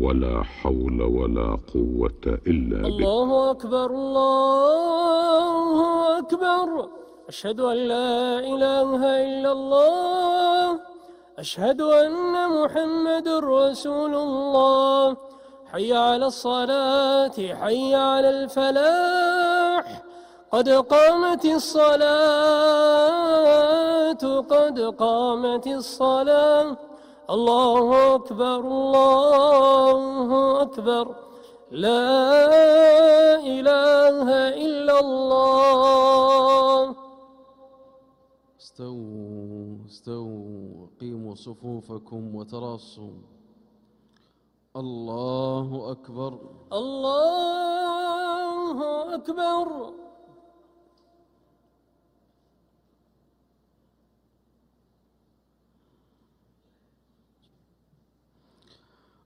ولا حول ولا قوة إلا بك. الله أكبر الله أكبر. أشهد أن لا إله إلا الله. أشهد أن محمد رسول الله. حي على الصلاة حي على الفلاح. قد قامت الصلاة قد قامت الصلاة. الله أكبر الله أكبر. لا إله إلا الله. استووا استووا قيموا صفوفكم وتراصوا. الله أكبر. الله أكبر.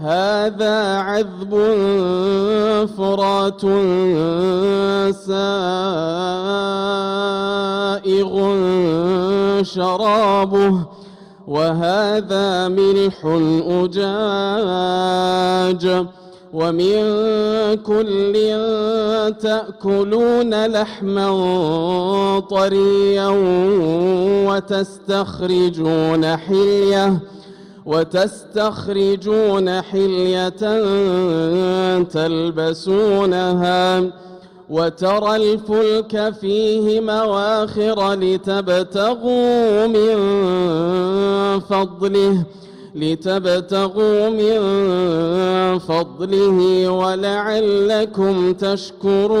هذا عذب فرات سائغ شرابه وهذا ملح أجاج. ومن كل تأكلون لحما طريا وتستخرجون حلية. وتستخرجون حلية تلبسونها وترى الفلك فيه مواخر لتبتغوا من فضله لتبتغوا من فضله ولعلكم تشكرون.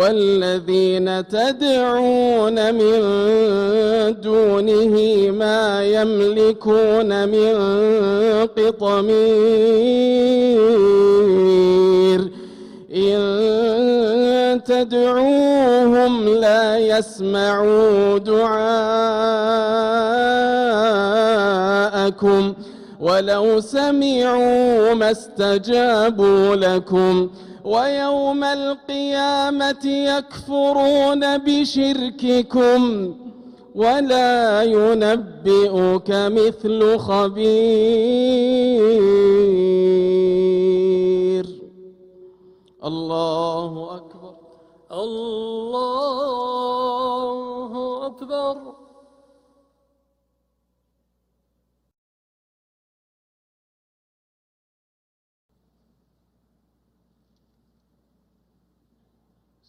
والذين تدعون من دونه ما يملكون من قطمير. إن تدعوهم لا يسمعوا دعاءكم. ولو سمعوا ما استجابوا لكم ويوم القيامة يكفرون بشرككم ولا ينبئك مثل خبير. الله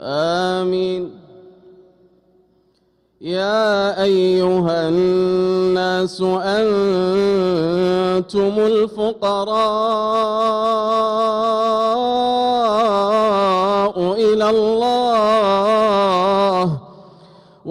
آمين. يا أيها الناس أنتم الفقراء إلى الله.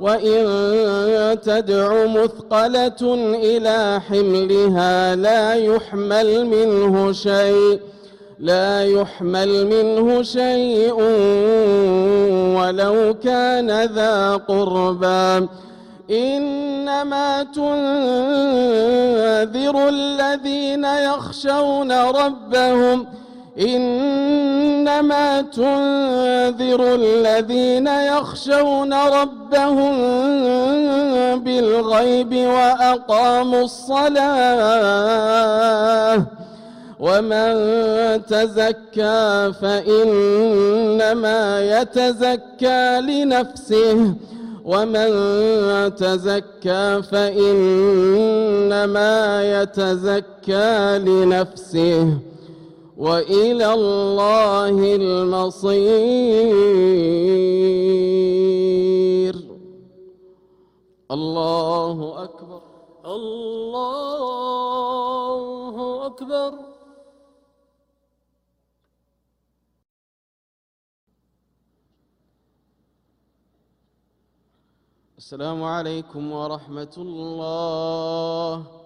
وإن تدع مثقلة إلى حملها لا يحمل منه شيء لا يحمل منه شيء ولو كان ذا قربى. إنما تنذر الذين يخشون ربهم إنما تنذر الذين يخشون ربهم بالغيب وأقاموا الصلاة ومن تزكى فإنما يتزكى لنفسه ومن تزكى فإنما يتزكى لنفسه وإلى الله المصير. الله أكبر. الله أكبر. السلام عليكم ورحمة الله.